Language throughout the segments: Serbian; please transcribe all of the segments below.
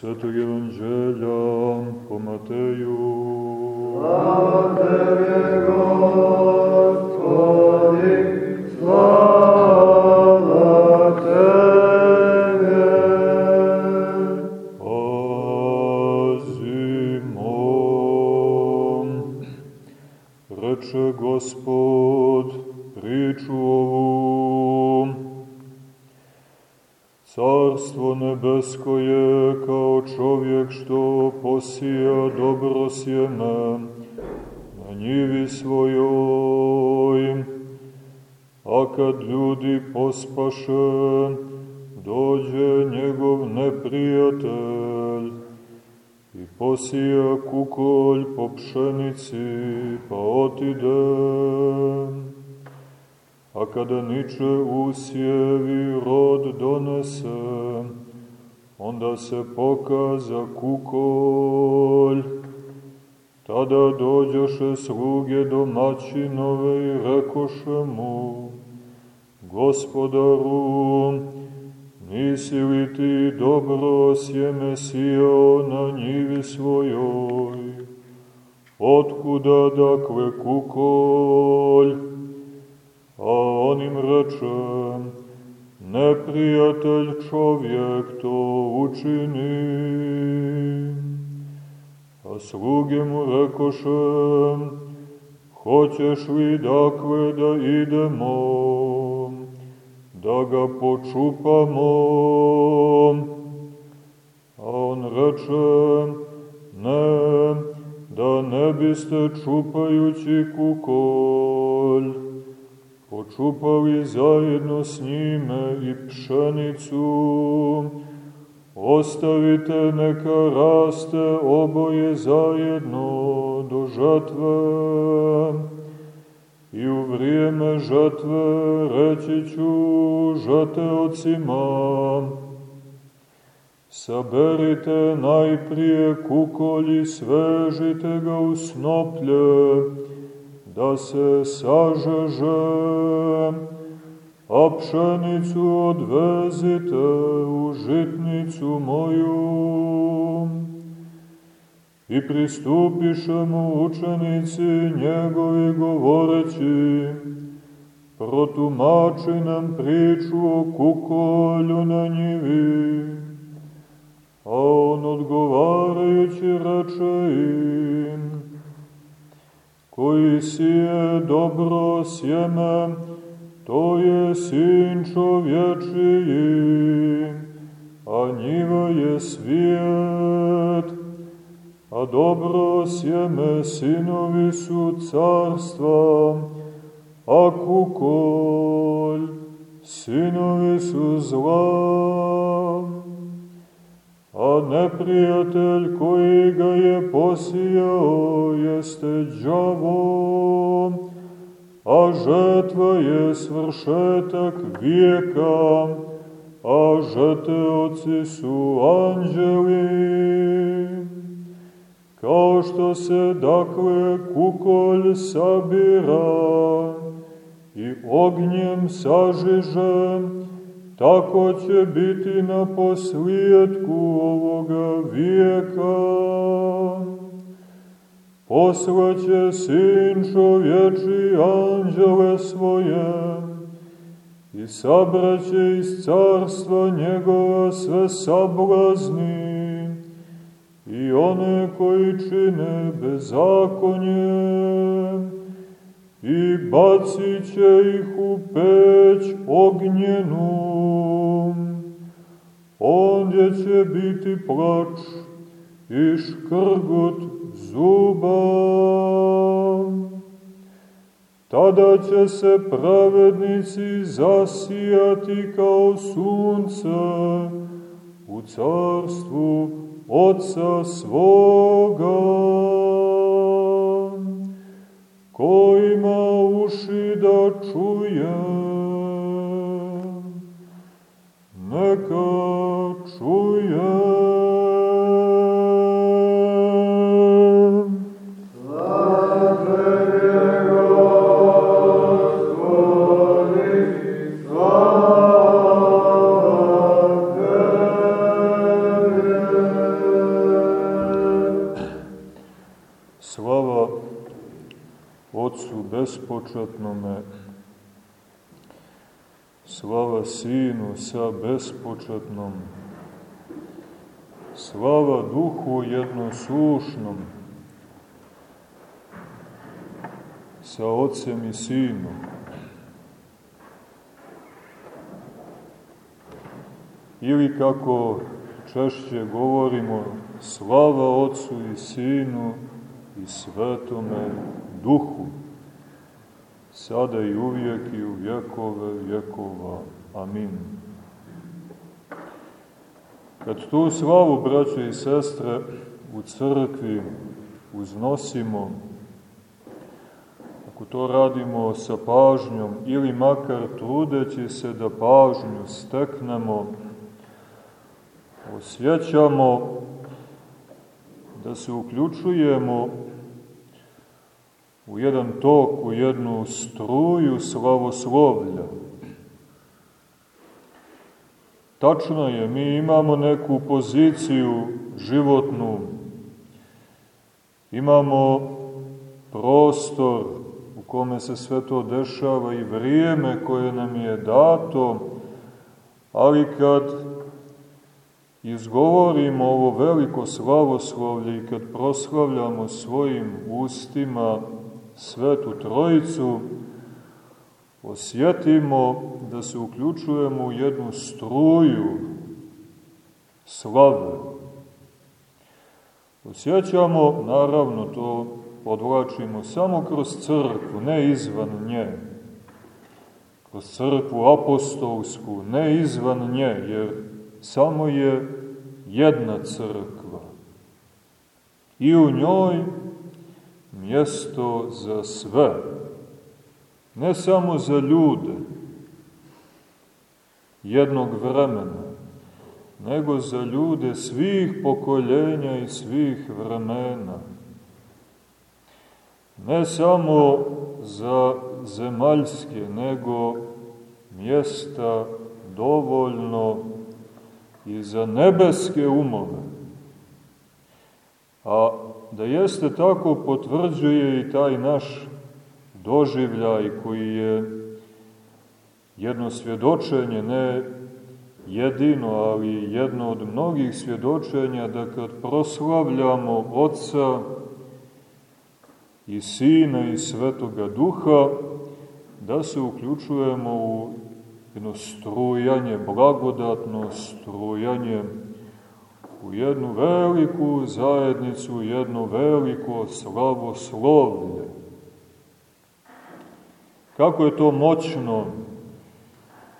Svetog Evanđelja po Mateju. Slava Tebe, Gospodi, slava sluge domaćinove i rekoše mu, Gospodaru, nisi li ti dobro sjeme sijao na njivi svojoj? Otkuda dakle kukolj? A on im reče, neprijatelj čovjek to učini. Sluge mu rekoše, hoćeš li dakle da idemo, da ga počupamo? A on reče, ne, da ne biste čupajući kukolj, počupali zajedno s njime i pšenicu, ostavite neka raste oboje zajedno do žatve, i u vrijeme žatve reći ću žateocima, saberite najprije kukolj i svežite ga u snoplje, da se sažeže, a pšenicu odvezite u žitnicu moju. I pristupiše mu učenici njegovi govoreći, protumači nam priču o kukolju na njivi. A on odgovarajući reče im, koji sije dobro sjeme, to je sin čovječiji, a njiva je svijet, a dobro sjeme sinovi su carstva, a kukolj sinovi su zla. A neprijatelj koji ga je posijao jeste džavo, a žetva je svršetak vijeka, a žeteoci su anđeli. Kao što se dakle kukolj sabira i ognjem sažiže, tako će biti na poslijetku ovoga vijeka. Poslaće sin čovječi anđele svoje i sabraće iz carstva njegova sve sablazni i one koji čine bezakonje i bacit će ih u peć ognjenu. Ondje će biti plač i škrgut zuba. Tada će se pravednici zasijati kao sunce u carstvu Otca svoga. Ko ima uši da čuje, neka čuje. Bespočetnome, slava Sinu sa bespočetnom, slava Duhu jednoslušnom, sa Otcem i Sinom. Ili kako češće govorimo, slava Otcu i Sinu i Svetome Duhu, sada i uvijek i u vjekove vjekova. Amin. Kad tu slavu, braće i sestre, u crkvi uznosimo, ako to radimo sa pažnjom ili makar trudeći se da pažnju steknemo, osjećamo da se uključujemo u jedan tok, u jednu struju slavoslovlja. Tačno je, mi imamo neku poziciju životnu, imamo prostor u kome se sve to dešava i vrijeme koje nam je dato, ali kad izgovorimo ovo veliko slavoslovlje i kad proslavljamo svojim ustima Svetu Trojicu, osjetimo da se uključujemo u jednu struju slave. Osjećamo, naravno, to podvlačimo samo kroz crkvu, ne izvan nje. Kroz crkvu apostolsku, ne izvan nje, jer samo je jedna crkva. I u njoj mjesto za sve. Ne samo za ljude jednog vremena, nego za ljude svih pokoljenja i svih vremena. Ne samo za zemaljske, nego mjesta dovoljno i za nebeske umove. A da jeste tako potvrđuje i taj naš doživljaj koji je jedno svjedočenje, ne jedino, ali jedno od mnogih svjedočenja da kad proslavljamo Otca i Sina i Svetoga Duha, da se uključujemo u jedno strujanje, blagodatno strujanje u jednu veliku zajednicu, jedno veliko slavoslovlje. Kako je to moćno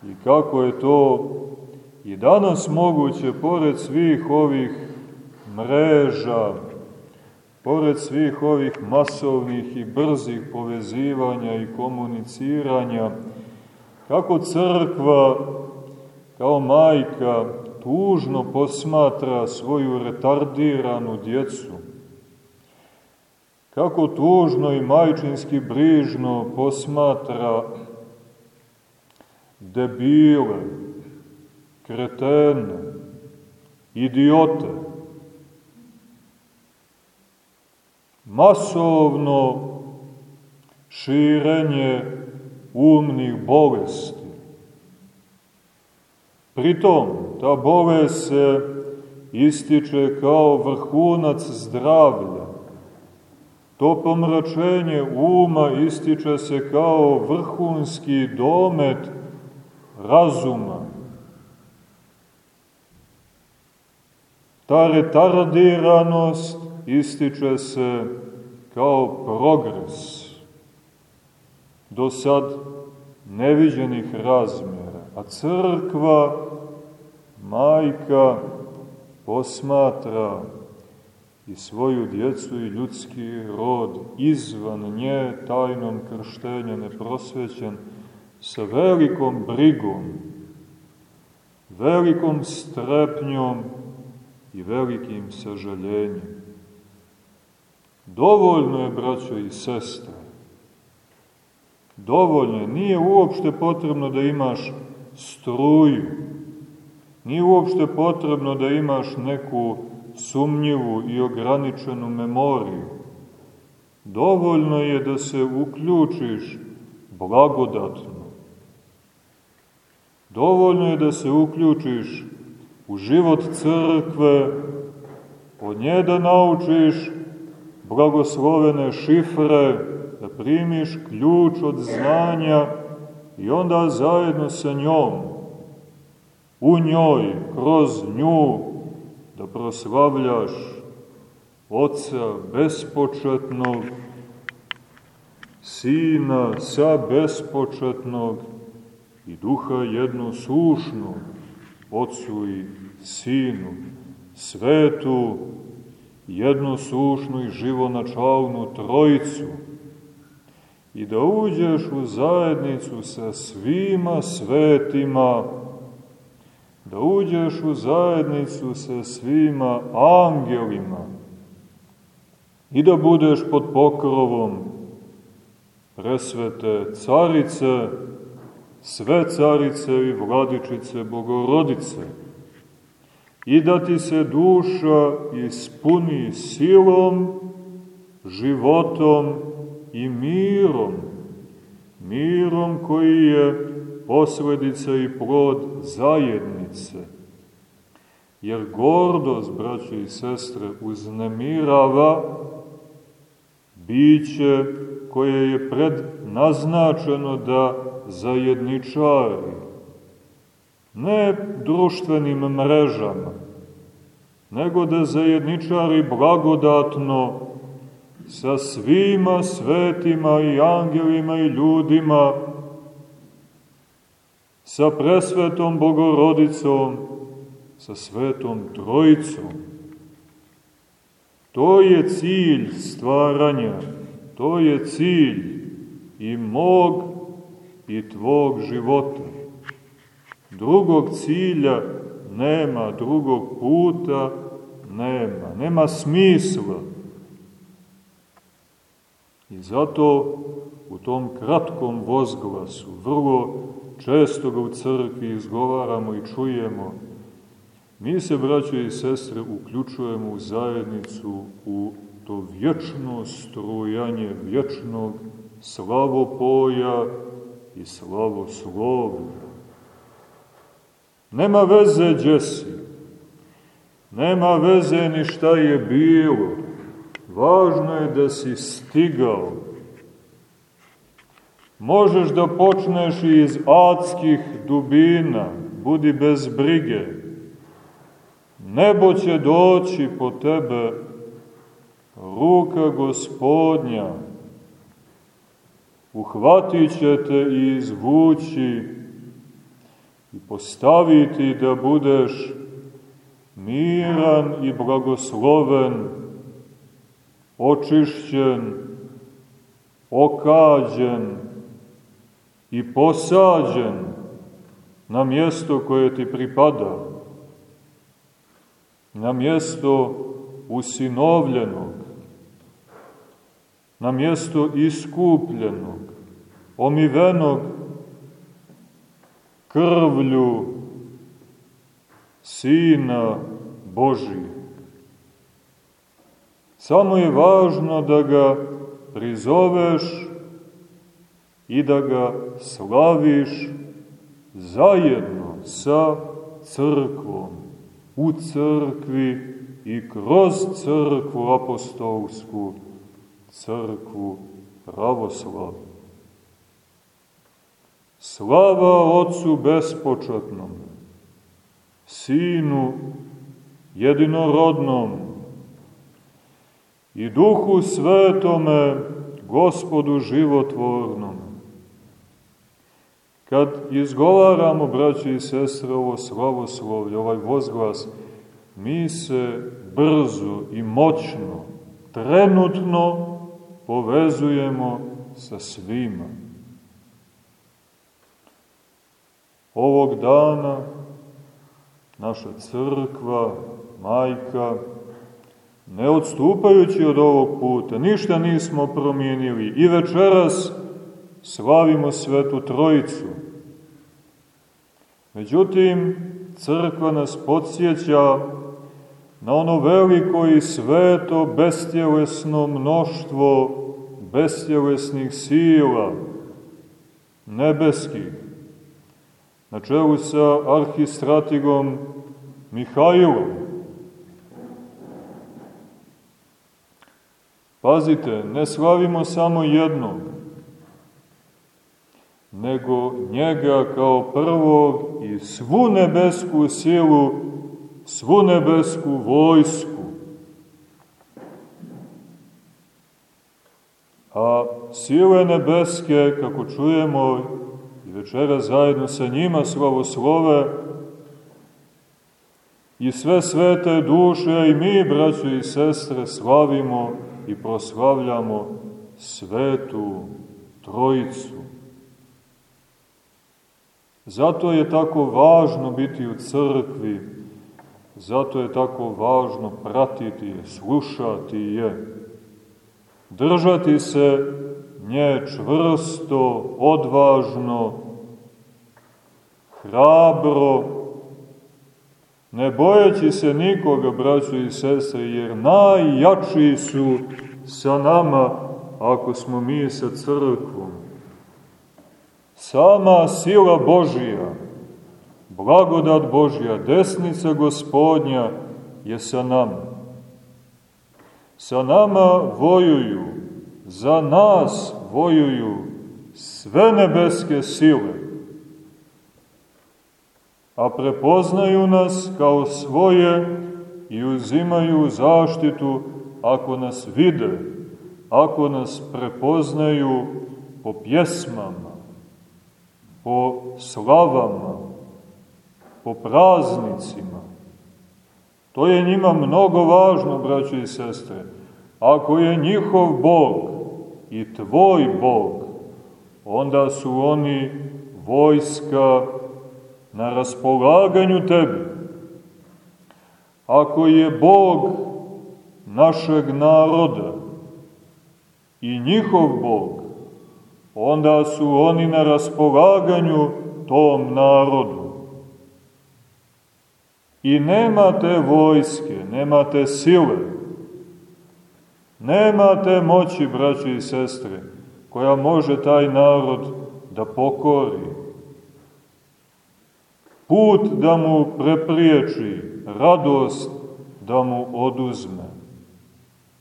i kako je to i danas moguće, pored svih ovih mreža, pored svih ovih masovnih i brzih povezivanja i komuniciranja, kako crkva kao majka tužno posmatra svoju retardiranu djecu, kako tužno i majčinski brižno posmatra debile, kretene, idiote, masovno širenje umnih bolesti. Pritom, ta bolest se ističe kao vrhunac zdravlja. To pomračenje uma ističe se kao vrhunski domet razuma. Ta retardiranost ističe se kao progres do sad neviđenih razmjera. A crkva, majka, posmatra i svoju djecu i ljudski rod izvan nje tajnom krštenja neprosvećen sa velikom brigom, velikom strepnjom i velikim sažaljenjem. Dovoljno je, braćo i sestre, dovoljno nije uopšte potrebno da imaš struju, nije uopšte potrebno da imaš neku sumnjivu i ograničenu memoriju. Dovoljno je da se uključiš blagodatno. Dovoljno je da se uključiš u život crkve, od nje da naučiš blagoslovene šifre, da primiš ključ od znanja i onda zajedno sa njom, u njoj, kroz nju, da proslavljaš Oca bespočetnog, Sina sa bespočetnog i Duha jednosušnog, Otcu i Sinu, svetu, jednosušnu i živonačalnu trojicu, i da uđeš u zajednicu sa svima svetima, da uđeš u zajednicu sa svima angelima i da budeš pod pokrovom presvete carice, sve carice i vladičice Bogorodice i da ti se duša ispuni silom, životom i mirom, mirom koji je posledica i plod zajednice. Jer gordost, braće i sestre, uznemirava biće koje je prednaznačeno da zajedničari, ne društvenim mrežama, nego da zajedničari blagodatno sa svima svetima i angelima i ljudima, sa presvetom Bogorodicom, sa svetom Trojicom. To je cilj stvaranja, to je cilj i mog i tvog života. Drugog cilja nema, drugog puta nema, nema smisla. I zato u tom kratkom vozglasu, vrlo često ga u crkvi izgovaramo i čujemo, mi se, braćo i sestre, uključujemo u zajednicu, u to vječno strujanje vječnog slavopoja i slavoslovlja. Nema veze gdje si, nema veze ni šta je bilo, važno je da si stigao. Možeš da počneš iz adskih dubina, budi bez brige. Nebo će doći po tebe, ruka gospodnja, uhvatit će te i izvući i postaviti da budeš miran i blagosloven, očišćen, okađen i posađen na mjesto koje ti pripada, na mjesto usinovljenog, na mjesto iskupljenog, omivenog krvlju Sina Božije. Samo je važno da ga prizoveš i da ga slaviš zajedno sa crkvom, u crkvi i kroz crkvu apostolsku, crkvu pravoslavnu. Slava Otcu bespočetnom, Sinu jedinorodnom i Duhu Svetome, Gospodu životvornom. Kad izgovaramo, braći i sestre, ovo slavoslovlje, ovaj vozglas, mi se brzo i moćno, trenutno povezujemo sa svima. Ovog dana naša crkva, majka, ne odstupajući od ovog puta, ništa nismo promijenili i večeras slavimo Svetu Trojicu. Međutim, crkva nas podsjeća na ono veliko i sveto bestjelesno mnoštvo bestjelesnih sila, nebeskih, na čelu sa arhistratigom Mihajlom. Pazite, ne slavimo samo jednog, nego njega kao prvog i svu nebesku silu, svu nebesku vojsku. A sile nebeske, kako čujemo i večera zajedno sa njima slavoslove, i sve svete duše i mi, braćo i sestre, slavimo i proslavljamo svetu Trojicu. Zato je tako važno biti u crkvi, zato je tako važno pratiti je, slušati je, držati se nje čvrsto, odvažno, hrabro, ne bojeći se nikoga, braćo i sestre, jer najjači su sa nama ako smo mi sa crkvom. Sama sila Božija, blagodat Božja, desnica gospodnja je sa nama. Sa nama vojuju, za nas vojuju sve nebeske sile, a prepoznaju nas kao svoje i uzimaju zaštitu ako nas vide, ako nas prepoznaju po pjesmama, po slavama, po praznicima. To je njima mnogo važno, braći i sestre. Ako je njihov Bog i tvoj Bog, onda su oni vojska na raspolaganju tebi. Ako je Bog našeg naroda i njihov Bog, onda su oni na raspolaganju tom narodu. I nema te vojske, nema te sile, nema te moći, braći i sestre, koja može taj narod da pokori. Put da mu prepriječi, radost da mu oduzme.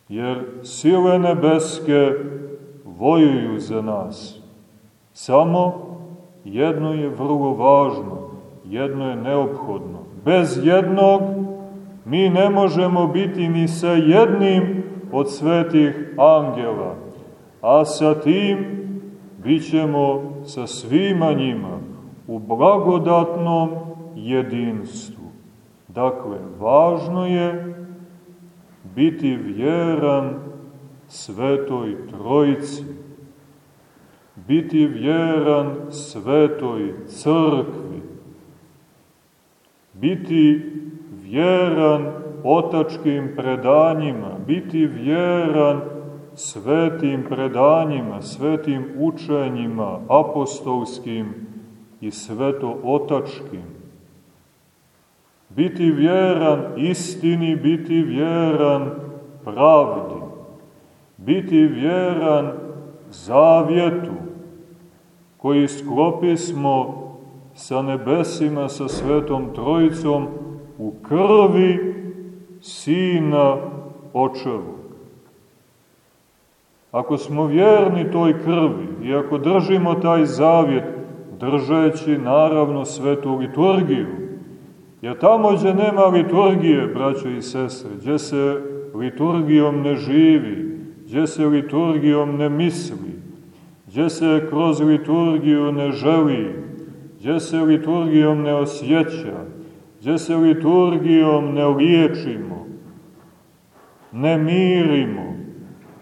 Jer sile nebeske vojuju za nas. Samo jedno je vrlo važno, jedno je neophodno. Bez jednog mi ne možemo biti ni sa jednim od svetih angela, a sa tim bit ćemo sa svima njima u blagodatnom jedinstvu. Dakle, važno je biti vjeran Svetoj Trojici, biti vjeran Svetoj Crkvi, biti vjeran otačkim predanjima, biti vjeran svetim predanjima, svetim učenjima, apostolskim i sveto-otačkim. Biti vjeran istini, biti vjeran pravdi, biti vjeran zavjetu koji sklopismo sa nebesima, sa svetom trojicom u krvi Sina Očevog. Ako smo vjerni toj krvi i ako držimo taj zavjet, držeći naravno svetu liturgiju, jer tamo gdje nema liturgije, braćo i sestre, gdje se liturgijom ne živi, gdje se liturgijom ne misli, gdje se kroz liturgiju ne želi, gdje se liturgijom ne osjeća, gdje se liturgijom ne liječimo, ne mirimo,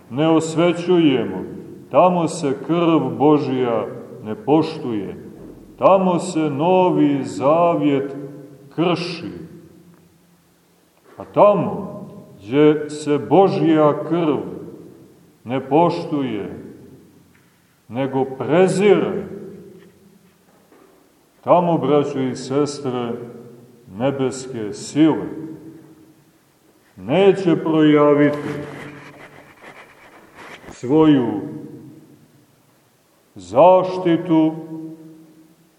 ne osvećujemo, tamo se krv Božija ne poštuje, tamo se novi zavjet krši. A tamo gdje se Božja krv ne poštuje, nego prezire, tamo, braćo i sestre, nebeske sile neće projaviti svoju zaštitu,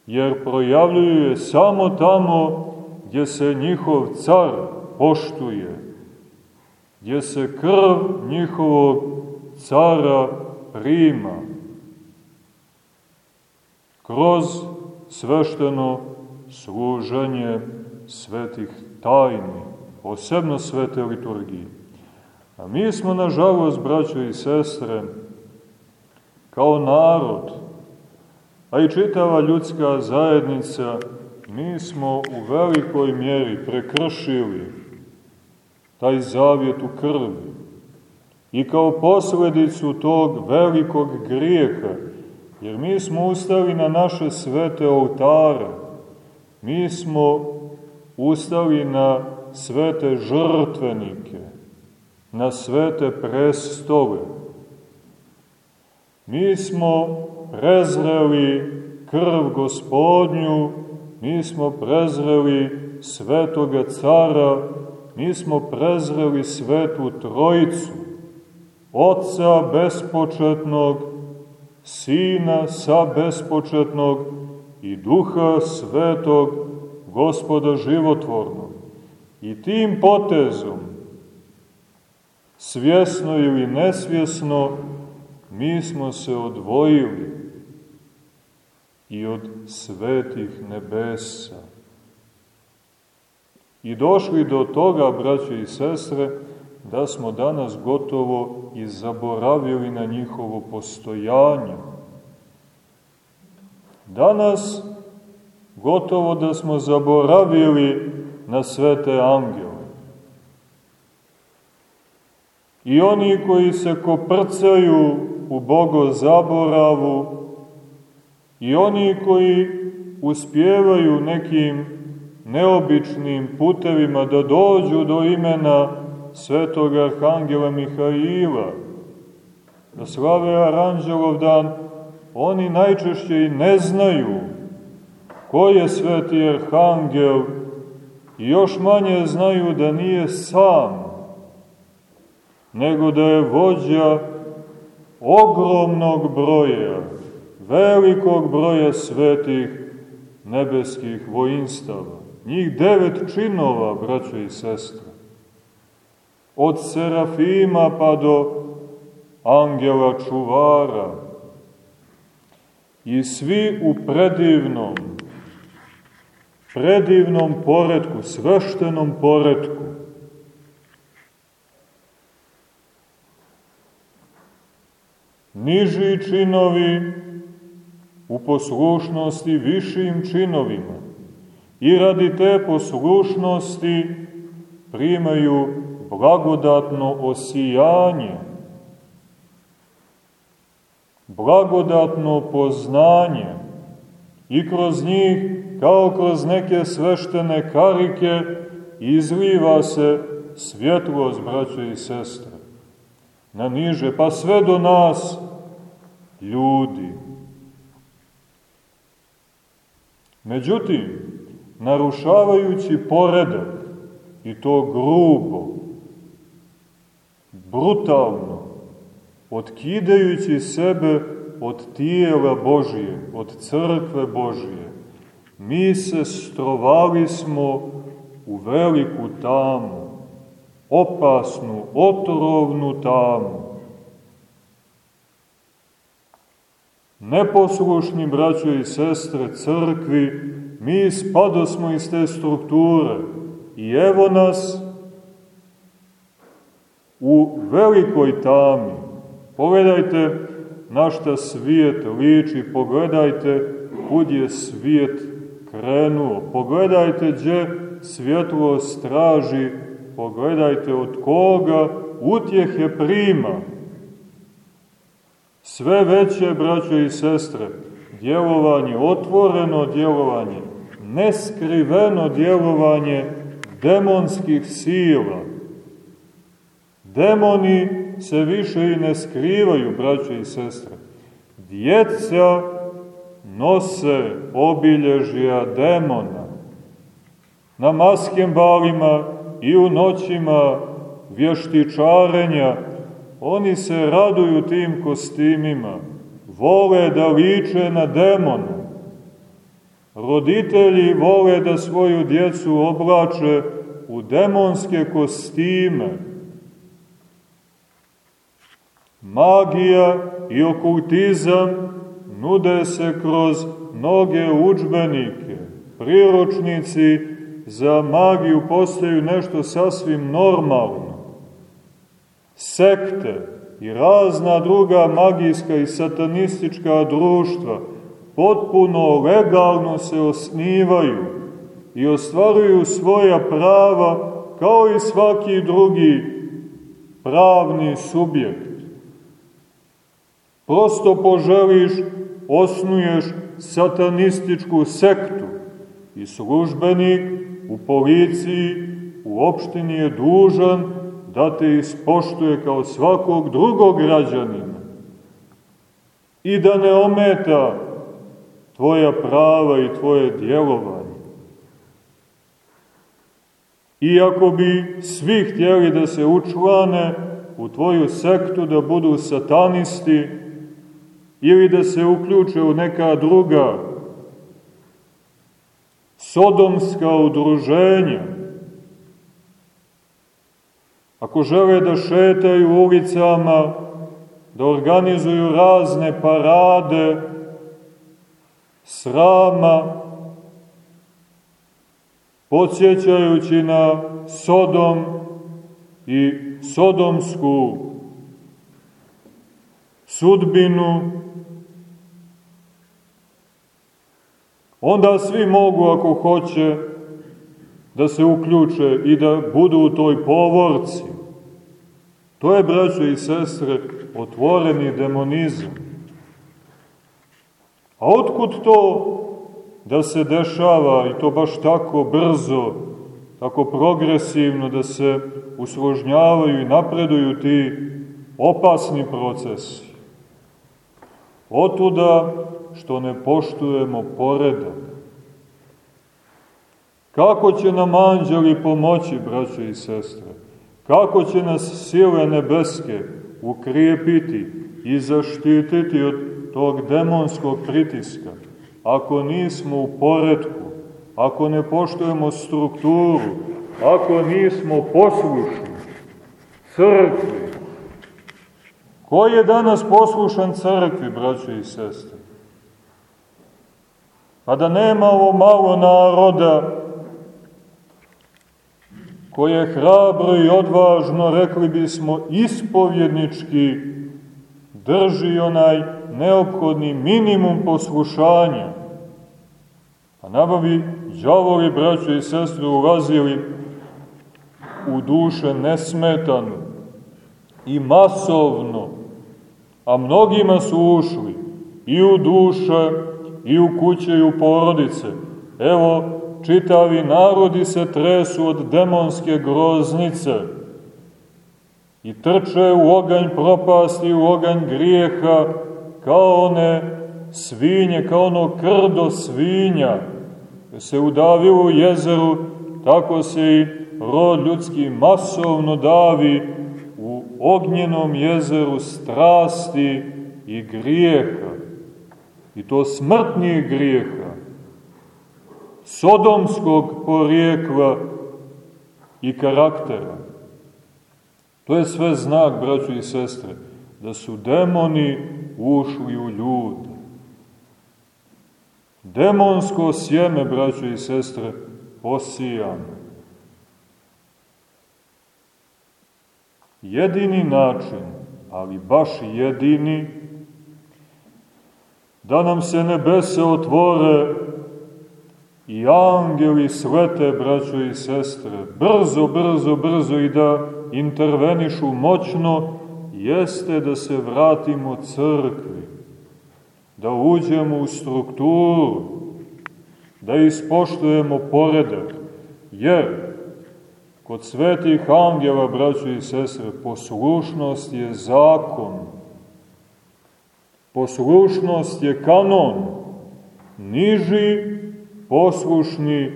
jer projavljuju je samo tamo gdje se njihov car poštuje, gdje se krv njihovog cara prima, kroz svešteno služenje svetih tajni, posebno svete liturgije. A mi smo, nažalost, braćo i sestre, kao narod, a i čitava ljudska zajednica, mi smo u velikoj mjeri prekršili taj zavjet u krvi. I kao posledicu tog velikog grijeha, jer mi smo ustali na naše svete oltare, mi smo ustali na svete žrtvenike, na svete prestove. Mi smo prezreli krv gospodnju, mi smo prezreli svetoga cara, mi smo prezreli svetu trojicu, Otca bespočetnog, Sina sa bespočetnog i Duha svetog, Gospoda životvornog. I tim potezom, svjesno ili nesvjesno, mi smo se odvojili i od svetih nebesa. I došli do toga, braće i sestre, da smo danas gotovo i zaboravili na njihovo postojanje. Danas gotovo da smo zaboravili na svete angele. I oni koji se koprcaju u Bogo zaboravu, i oni koji uspjevaju nekim neobičnim putevima da dođu do imena svetog arhangela Mihaila, da slave Aranđelov dan, oni najčešće i ne znaju ko je sveti arhangel i još manje znaju da nije sam, nego da je vođa ogromnog broja, velikog broja svetih nebeskih vojinstava. Njih devet činova, braćo i sestre. Od Serafima pa do angela čuvara. I svi u predivnom, predivnom poredku, sveštenom poredku. Niži činovi u poslušnosti višim činovima i radi te poslušnosti primaju blagodatno osijanje, blagodatno poznanje i kroz njih, kao kroz neke sveštene karike, izliva se svjetlost, braće i sestre, na niže, pa sve do nas, ljudi. Međutim, narušavajući poredak, i to grubo, brutalno, otkidajući sebe od tijela Božije, od crkve Božije, mi se strovali smo u veliku tamu, opasnu, otrovnu tamu. Neposlušni braćo i sestre crkvi, mi spadosmo iz te strukture i evo nas u velikoj tami. Pogledajte na šta svijet liči, pogledajte kud je svijet krenuo, pogledajte gdje svjetlo straži, pogledajte od koga utjehe prima. Sve veće, braćo i sestre, djelovanje, otvoreno djelovanje, neskriveno djelovanje demonskih sila. Demoni se više i ne skrivaju, braće i sestre. Djeca nose obilježja demona. Na maskem balima i u noćima vještičarenja oni se raduju tim kostimima, vole da liče na demona. Roditelji vole da svoju djecu oblače u demonske kostime. Magija i okultizam nude se kroz mnoge učbenike. Priročnici za magiju postaju nešto sasvim normalno. Sekte i razna druga magijska i satanistička društva potpuno legalno se osnivaju i ostvaruju svoja prava kao i svaki drugi pravni subjekt. Prosto poželiš, osnuješ satanističku sektu i službenik u policiji, u opštini je dužan da te ispoštuje kao svakog drugog građanina i da ne ometa tvoja prava i tvoje djelovanje. Iako bi svi htjeli da se učlane u tvoju sektu, da budu satanisti ili da se uključe u neka druga sodomska udruženja, ako žele da šetaju ulicama, da organizuju razne parade, srama, podsjećajući na Sodom i sodomsku sudbinu, onda svi mogu, ako hoće, da se uključe i da budu u toj povorci. To je, braćo i sestre, otvoreni demonizam. A otkud to da se dešava i to baš tako brzo, tako progresivno da se usložnjavaju i napreduju ti opasni procesi? Otuda što ne poštujemo poredak. Kako će nam anđeli pomoći, braće i sestre? Kako će nas sile nebeske ukrijepiti i zaštititi od tog demonskog pritiska? Ako nismo u poredku, ako ne poštujemo strukturu, ako nismo poslušni crkvi. Ko je danas poslušan crkvi, braće i sestre? A da nema ovo malo naroda koje hrabro i odvažno, rekli bismo, ispovjednički drži onaj neophodni minimum poslušanja. A nabavi džavoli, braćo i sestre, ulazili u duše nesmetano i masovno, a mnogima su ušli i u duše, i u kuće, i u porodice. Evo, čitavi narodi se tresu od demonske groznice i trče u oganj propasti, u oganj grijeha, kao one svinje, kao ono krdo svinja, se udavilo u jezeru, tako se i rod ljudski masovno davi u ognjenom jezeru strasti i grijeha. I to smrtnije grijeha sodomskog porijekla i karaktera. To je sve znak, braćo i sestre, da su demoni ušli u ljude. Demonsko sjeme, braćo i sestre, posijano. Jedini način, ali baš jedini, da nam se nebese otvore i angeli svete, braćo i sestre, brzo, brzo, brzo i da intervenišu moćno, jeste da se vratimo crkvi, da uđemo u strukturu, da ispoštujemo poredak, jer kod svetih angela, braćo i sestre, poslušnost je zakon, poslušnost je kanon, niži poslušni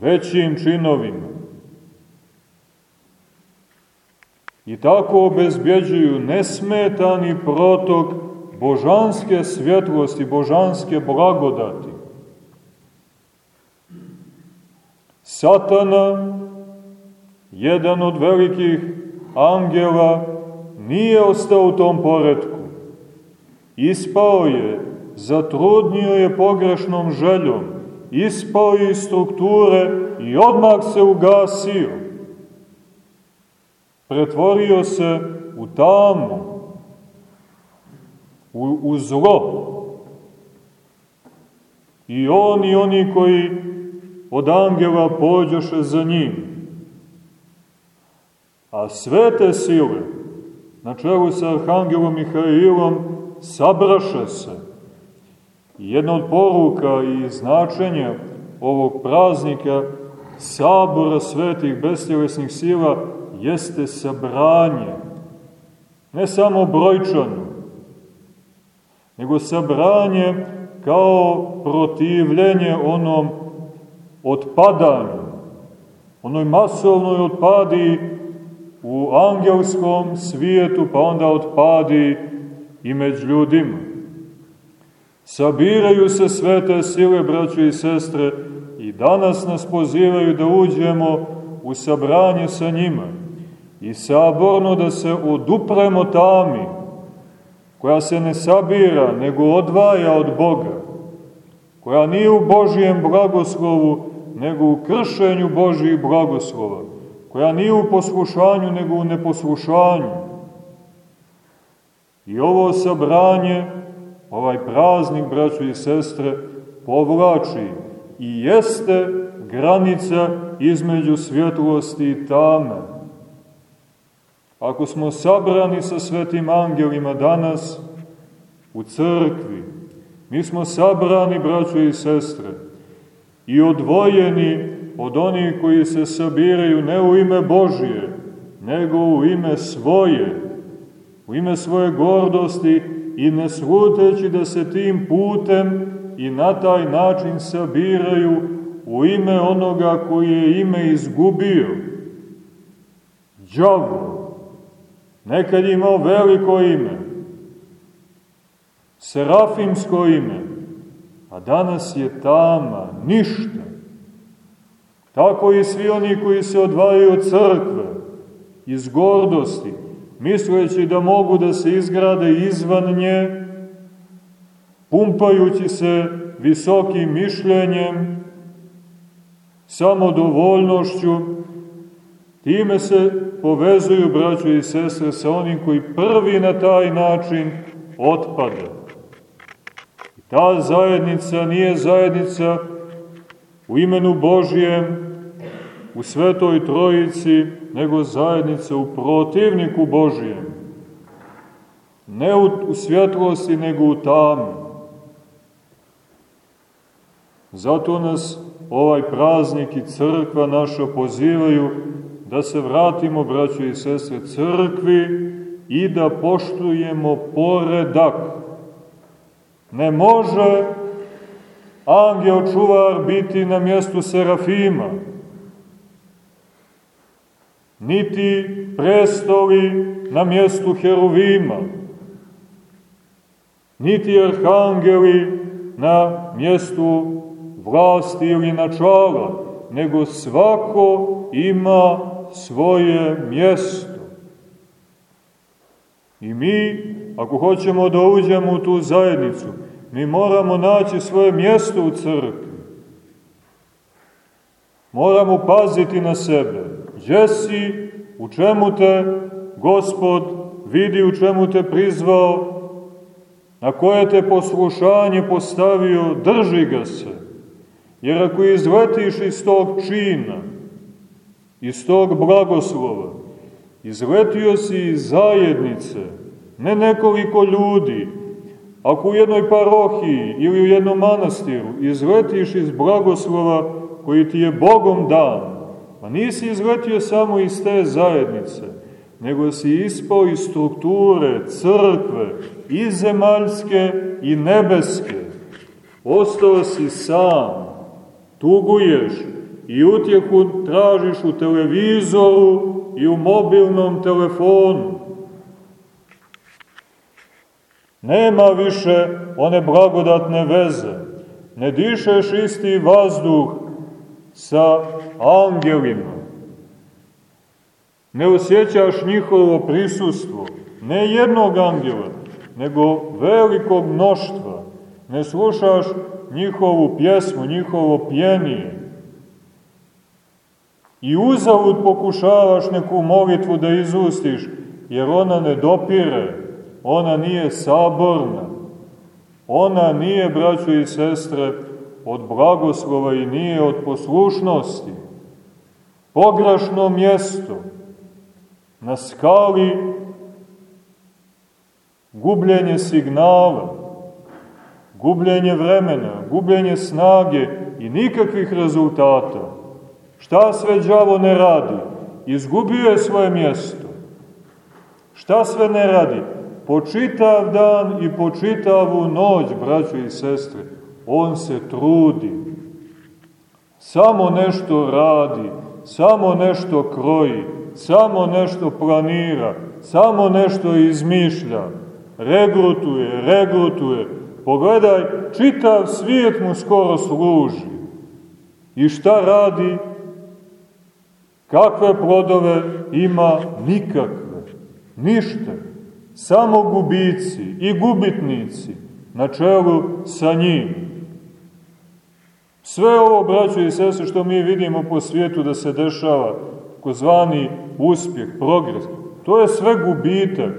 većim činovima. i tako obezbjeđuju nesmetani protok božanske svjetlosti, božanske blagodati. Satana, jedan od velikih angela, nije ostao u tom poredku. Ispao je, zatrudnio je pogrešnom željom, ispao je iz strukture i odmah se ugasio. Pretvorio se u tamu, u, u zlo. I on i oni koji od angela pođoše za njim. A sve te sile, na čelu sa Arhangelom Mihailom, sabraše se. Jedna od poruka i značenja ovog praznika sabora svetih bestjelesnih sila jeste sabranje. Ne samo brojčano, nego sabranje kao protivljenje onom otpadanju, onoj masovnoj otpadi u angelskom svijetu, pa onda otpadi i među ljudima. Sabiraju se sve te sile, braćo i sestre, i danas nas pozivaju da uđemo u sabranje sa njima i saborno da se odupremo tami, koja se ne sabira, nego odvaja od Boga, koja nije u Božijem blagoslovu, nego u kršenju Božijih blagoslova, koja nije u poslušanju, nego u neposlušanju. I ovo sabranje, ovaj praznik, braćo i sestre, povlači i jeste granica između svjetlosti i tame. Ako smo sabrani sa svetim angelima danas u crkvi, mi smo sabrani, braćo i sestre, i odvojeni od onih koji se sabiraju ne u ime Božije, nego u ime svoje, u ime svoje gordosti i ne sluteći da se tim putem i na taj način sabiraju u ime onoga koji je ime izgubio. Đavo, nekad je imao veliko ime, serafimsko ime, a danas je tama, ništa. Tako i svi oni koji se odvajaju od crkve, iz gordosti, misleći da mogu da se izgrade izvan nje, pumpajući se visokim mišljenjem, samodovoljnošću, time se povezuju, braćo i sestre, sa onim koji prvi na taj način otpada. I ta zajednica nije zajednica u imenu Božijem, u Svetoj Trojici, nego zajednica u protivniku Božijem. Ne u, svjetlosti, nego u tami. Zato nas ovaj praznik i crkva naša pozivaju da se vratimo, braćo i sestre, crkvi i da poštujemo poredak. Ne može angel čuvar biti na mjestu serafima, niti prestoli na mjestu heruvima, niti arhangeli na mjestu vlasti ili načala, nego svako ima svoje mjesto. I mi, ako hoćemo da uđemo u tu zajednicu, mi moramo naći svoje mjesto u crkvi. Moramo paziti na sebe. Gdje si, u čemu te Gospod vidi, u čemu te prizvao, na koje te poslušanje postavio, drži ga se. Jer ako izletiš iz tog čina, iz tog blagoslova, izletio si iz zajednice, ne nekoliko ljudi, ako u jednoj parohiji ili u jednom manastiru izletiš iz blagoslova koji ti je Bogom dan, pa nisi izletio samo iz te zajednice, nego si ispao iz strukture, crkve, i zemaljske i nebeske. Ostao si sam, tuguješ, i utjehu tražiš u televizoru i u mobilnom telefonu. Nema više one blagodatne veze. Ne dišeš isti vazduh sa angelima. Ne osjećaš njihovo prisustvo, ne jednog angela, nego velikog mnoštva. Ne slušaš njihovu pjesmu, njihovo pjenije. I uzavud pokušavaš neku molitvu da izustiš, jer ona ne dopire, ona nije saborna, ona nije, braćo i sestre, od blagoslova i nije od poslušnosti. Pogrešno mjesto, na skali gubljenje signala, gubljenje vremena, gubljenje snage i nikakvih rezultata. Šta sve đavo ne radi? Izgubio je svoje mjesto. Šta sve ne radi? Po čitav dan i po čitavu noć, braćo i sestre, on se trudi. Samo nešto radi, samo nešto kroji, samo nešto planira, samo nešto izmišlja. Regrutuje, regrutuje. Pogledaj, čitav svijet mu skoro služi. I šta radi? Kakve plodove ima? Nikakve. Ništa. Samo gubici i gubitnici na čelu sa njim. Sve ovo, braćo i sese, što mi vidimo po svijetu da se dešava, zvani uspjeh, progres, to je sve gubitak,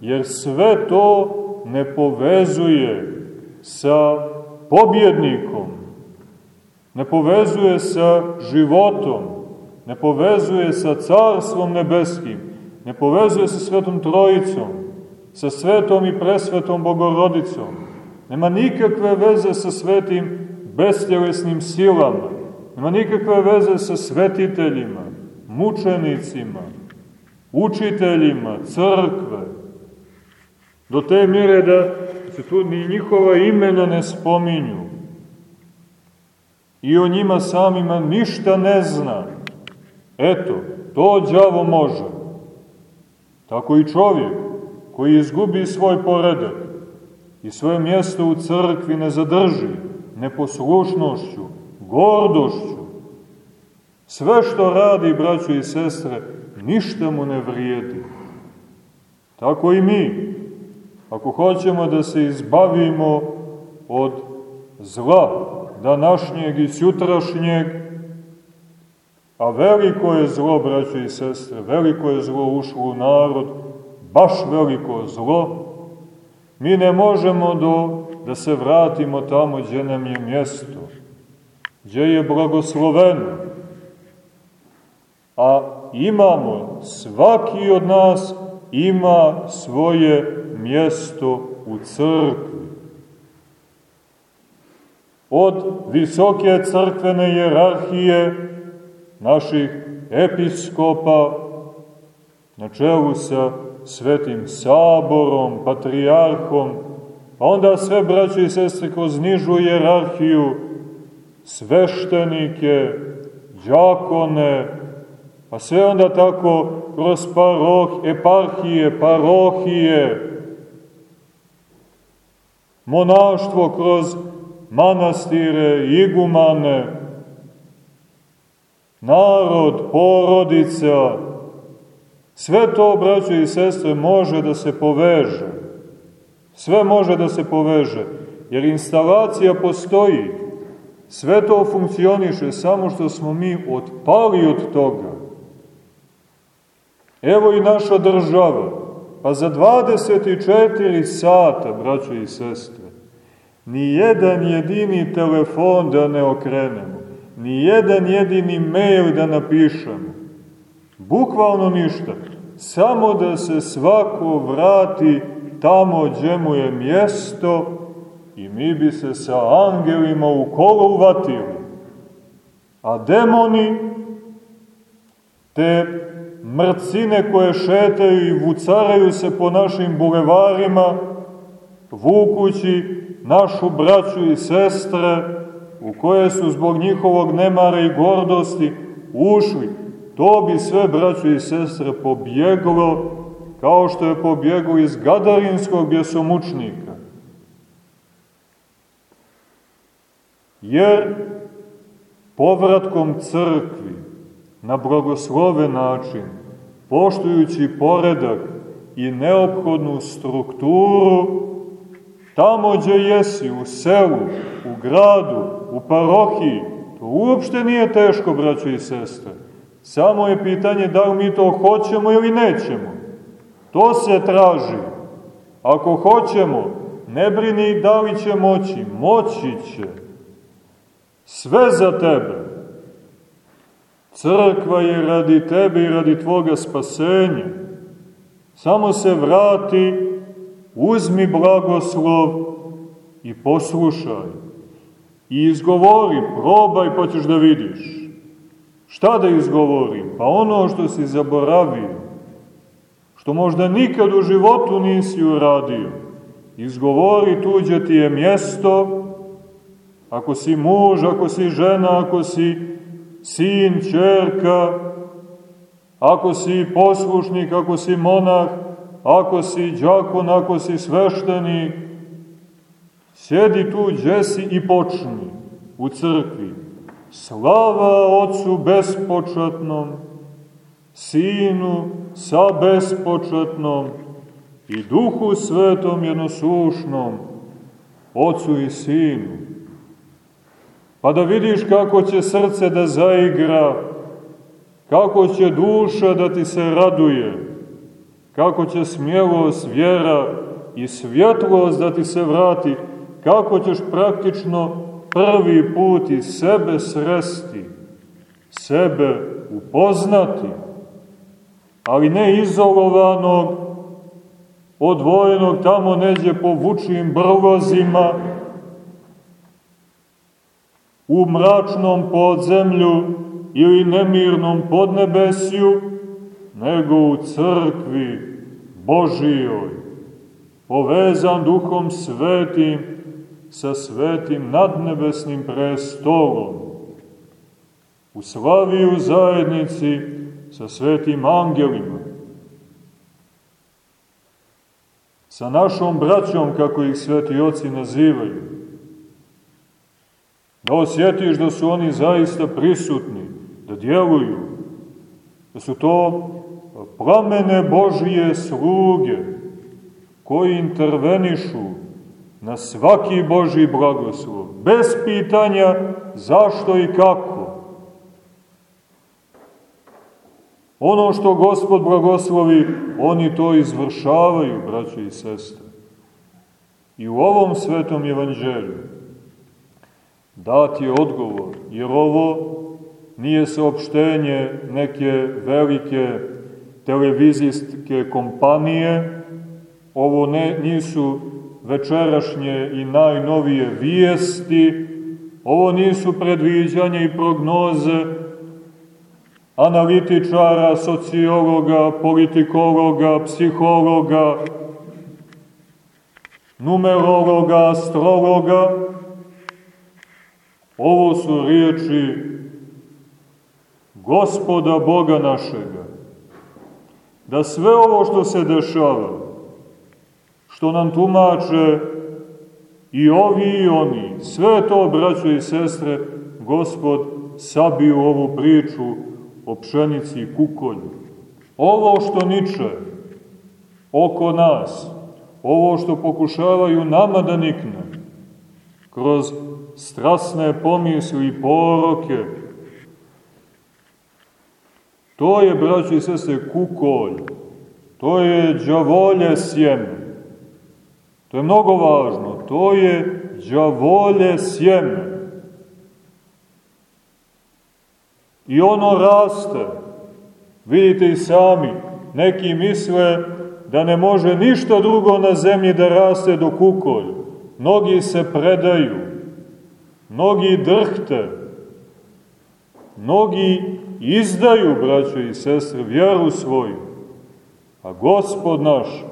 jer sve to ne povezuje sa pobjednikom, ne povezuje sa životom, ne povezuje sa carstvom nebeskim, ne povezuje sa svetom trojicom, sa svetom i presvetom bogorodicom, nema nikakve veze sa svetim bestjelesnim silama, nema nikakve veze sa svetiteljima, mučenicima, učiteljima, crkve, do te mjere da se tu ni njihova imena ne spominju i o njima samima ništa ne zna. Eto, to đavo može. Tako i čovjek koji izgubi svoj poredak i svoje mjesto u crkvi ne zadrži neposlušnošću, gordošću, Sve što radi, braćo i sestre, ništa mu ne vrijedi. Tako i mi, ako hoćemo da se izbavimo od zla današnjeg i sutrašnjeg, a veliko je zlo, braćo i sestre, veliko je zlo ušlo u narod, baš veliko zlo, mi ne možemo do, da se vratimo tamo gdje nam je mjesto, gdje je blagosloveno, a imamo, svaki od nas ima svoje mjesto u crkvi. Od visoke crkvene jerarhije naših episkopa na čelu sa svetim saborom, patrijarhom, pa onda sve braće i sestre kroz nižu jerarhiju, sveštenike, džakone, Pa sve onda tako kroz paroh, eparhije, parohije, monaštvo kroz manastire, igumane, narod, porodica, sve to, braćo i sestre, može da se poveže. Sve može da se poveže, jer instalacija postoji. Sve to funkcioniše, samo što smo mi otpali od toga. Evo i naša država, pa za 24 sata, braćo i sestre, ni jedan jedini telefon da ne okrenemo, ni jedan jedini mail da napišemo, bukvalno ništa, samo da se svako vrati tamo gdje mu je mjesto i mi bi se sa angelima u kolo uvatili. A demoni, te mrcine koje šetaju i vucaraju se po našim bulevarima, vukući našu braću i sestre u koje su zbog njihovog nemara i gordosti ušli, to bi sve, braćo i sestre, pobjeglo kao što je pobjeglo iz Gadarinskog bjesomučnika. Jer povratkom crkvi na blagosloven način, poštujući poredak i neophodnu strukturu, tamo gdje jesi, u selu, u gradu, u parohiji, to uopšte nije teško, braćo i sestre. Samo je pitanje da li mi to hoćemo ili nećemo. To se traži. Ako hoćemo, ne brini da li će moći, moći će. Sve za tebe. Crkva je radi tebe i radi tvoga spasenja. Samo se vrati, uzmi blagoslov i poslušaj. I izgovori, probaj pa ćeš da vidiš. Šta da izgovorim? Pa ono što si zaboravio, što možda nikad u životu nisi uradio. Izgovori, tuđe ti je mjesto, ako si muž, ako si žena, ako si sin, čerka, ako si poslušnik, ako si monah, ako si džakon, ako si sveštenik, sjedi tu gdje si i počni u crkvi. Slava Otcu bespočetnom, Sinu sa bespočetnom i Duhu Svetom jednosušnom, Otcu i Sinu. Pa da vidiš kako će srce da zaigra, kako će duša da ti se raduje, kako će smjelost, vjera i svjetlost da ti se vrati, kako ćeš praktično prvi put i sebe sresti, sebe upoznati, ali ne izolovanog, odvojenog tamo neđe po vučim brvozima, u mračnom podzemlju ili nemirnom podnebesju, nego u crkvi Božijoj, povezan duhom svetim sa svetim nadnebesnim prestolom, u slavi u zajednici sa svetim angelima, sa našom braćom, kako ih sveti oci nazivaju, da osjetiš da su oni zaista prisutni, da djeluju, da su to plamene Božije sluge koji intervenišu na svaki Boži blagoslov, bez pitanja zašto i kako. Ono što Gospod blagoslovi, oni to izvršavaju, braće i sestre. I u ovom svetom evanđelju dati je odgovor, jer ovo nije saopštenje neke velike televizijske kompanije, ovo ne, nisu večerašnje i najnovije vijesti, ovo nisu predviđanja i prognoze analitičara, sociologa, politikologa, psihologa, numerologa, astrologa, ovo su riječi gospoda Boga našega. Da sve ovo što se dešava, što nam tumače i ovi i oni, sve to, braćo i sestre, gospod sabio ovu priču o pšenici i kukolju. Ovo što niče oko nas, ovo što pokušavaju nama da nikne, kroz strasne pomisli i poroke, to je, braćo i sestre, kukolj, to je džavolje sjeme. To je mnogo važno. To je džavolje sjeme. I ono raste. Vidite i sami, neki misle da ne može ništa drugo na zemlji da raste do kukolj. Mnogi se predaju, mnogi drhte, mnogi izdaju, braćo i sestre, vjeru svoju. A gospod naš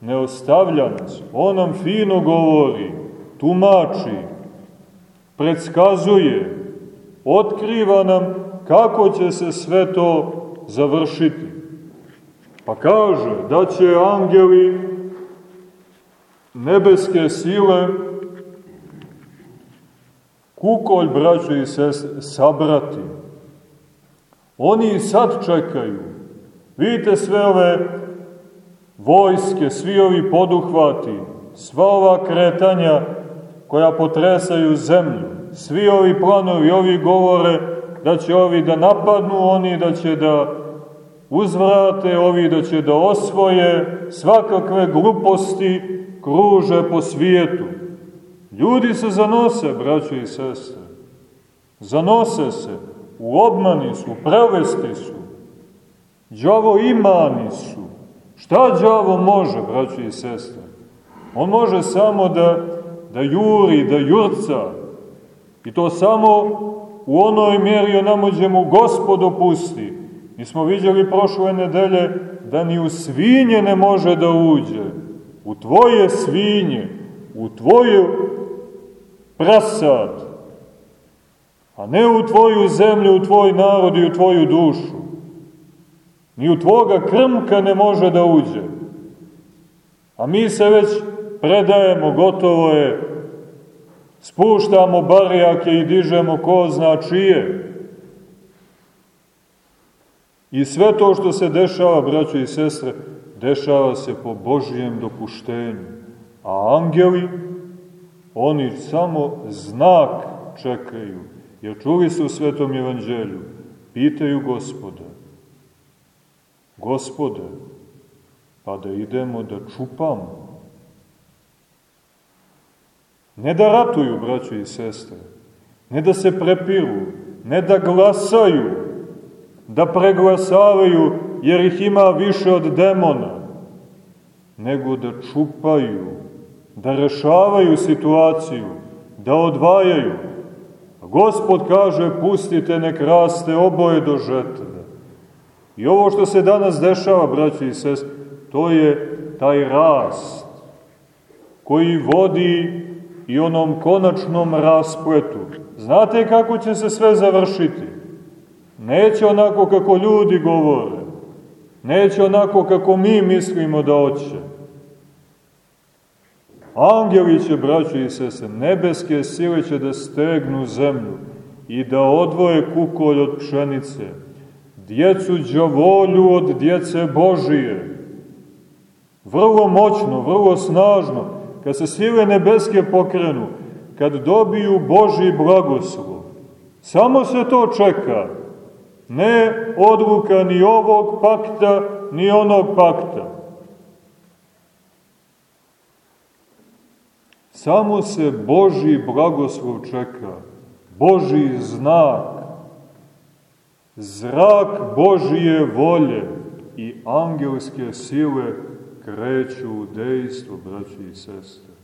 ne ostavlja nas. On nam fino govori, tumači, predskazuje, otkriva nam kako će se sve to završiti. Pa kaže da će angeli nebeske sile kukolj, braćo i sestre, sabrati. Oni sad čekaju. Vidite sve ove vojske, svi ovi poduhvati, sva ova kretanja koja potresaju zemlju, svi ovi planovi, ovi govore da će ovi da napadnu, oni da će da uzvrate, ovi da će da osvoje, svakakve gluposti kruže po svijetu. Ljudi se zanose, braćo i sestre. Zanose se, u obmani su, prevesti su. Đavo imani su. Šta đavo može, braćo i sestre? On može samo da, da juri, da jurca. I to samo u onoj mjeri onamođe mu gospod opusti. Mi smo vidjeli prošle nedelje da ni u svinje ne može da uđe. U tvoje svinje, u tvoju prasad, a ne u tvoju zemlju, u tvoj narod i u tvoju dušu. Ni u tvoga krmka ne može da uđe. A mi se već predajemo, gotovo je, spuštamo barijake i dižemo ko zna čije. I sve to što se dešava, braćo i sestre, dešava se po Božijem dopuštenju. A angeli, oni samo znak čekaju. Jer čuli su u Svetom Evanđelju, pitaju gospoda, gospode, pa da idemo da čupamo. Ne da ratuju, braćo i sestre, ne da se prepiru, ne da glasaju, da preglasavaju, jer ih ima više od demona, nego da čupaju, da rešavaju situaciju, da odvajaju. Gospod kaže, pustite nek raste oboje do žetve. I ovo što se danas dešava, braći i sest, to je taj rast koji vodi i onom konačnom raspletu. Znate kako će se sve završiti? Neće onako kako ljudi govore. Neće onako kako mi mislimo da hoće. Angeli će, braći i sese, nebeske sile će da stegnu zemlju i da odvoje kukolj od pšenice, djecu džavolju od djece Božije. Vrlo moćno, vrlo snažno, kad se sile nebeske pokrenu, kad dobiju Božji blagoslov. Samo se to čeka. Ne odluka ni ovog pakta, ni onog pakta. Samo se Božji blagoslov čeka, Božji znak, zrak Božije volje i angelske sile kreću u dejstvo, braći i sestre.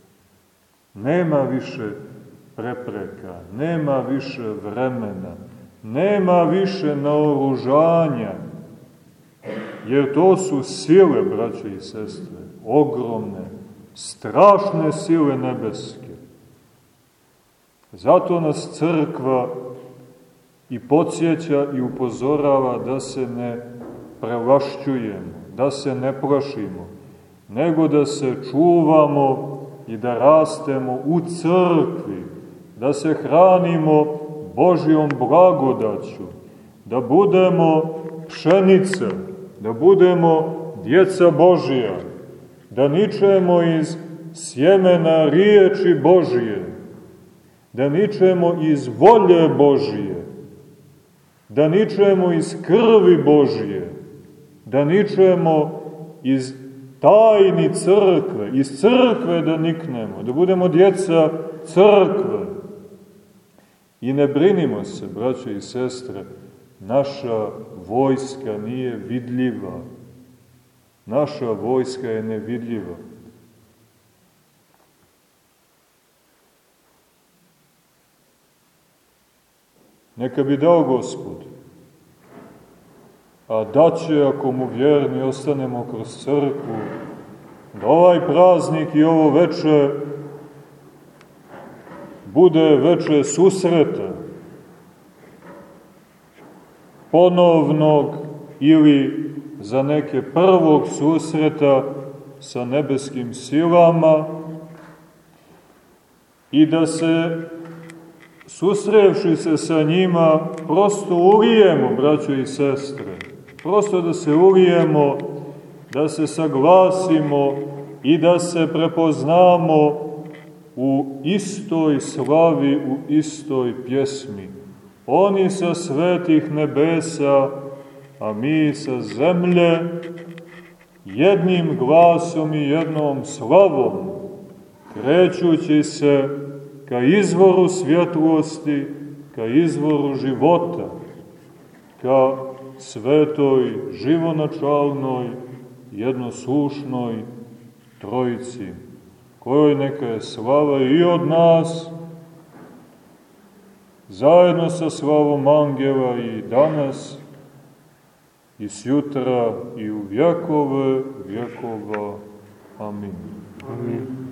Nema više prepreka, nema više vremena, nema više naoružanja, jer to su sile, braći i sestre, ogromne, strašne sile nebeske. Zato nas crkva i podsjeća i upozorava da se ne prelašćujemo, da se ne plašimo, nego da se čuvamo i da rastemo u crkvi, da se hranimo Božjom blagodaću, da budemo pšenica, da budemo djeca Božija, da ničemo iz sjemena riječi Božije, da ničemo iz volje Božije, da ničemo iz krvi Božije, da ničemo iz tajni crkve, iz crkve da niknemo, da budemo djeca crkve. I ne brinimo se, braćo i sestre, naša vojska nije vidljiva, Naša vojska je nevidljiva. Neka bi dao Gospod, a daće ako mu vjerni ostanemo kroz crkvu, da ovaj praznik i ovo veče bude veče susreta, ponovnog ili za neke prvog susreta sa nebeskim silama i da se susrevši se sa njima prosto ulijemo, braćo i sestre, prosto da se ulijemo, da se saglasimo i da se prepoznamo u istoj slavi, u istoj pjesmi. Oni sa svetih nebesa, a mi sa zemlje, jednim glasom i jednom slavom, krećući se ka izvoru svjetlosti, ka izvoru života, ka svetoj, živonačalnoj, jednoslušnoj trojici, kojoj neka je slava i od nas, zajedno sa slavom angela i danas, i sjutra, i u vjekove vjekova. Amin. Amin.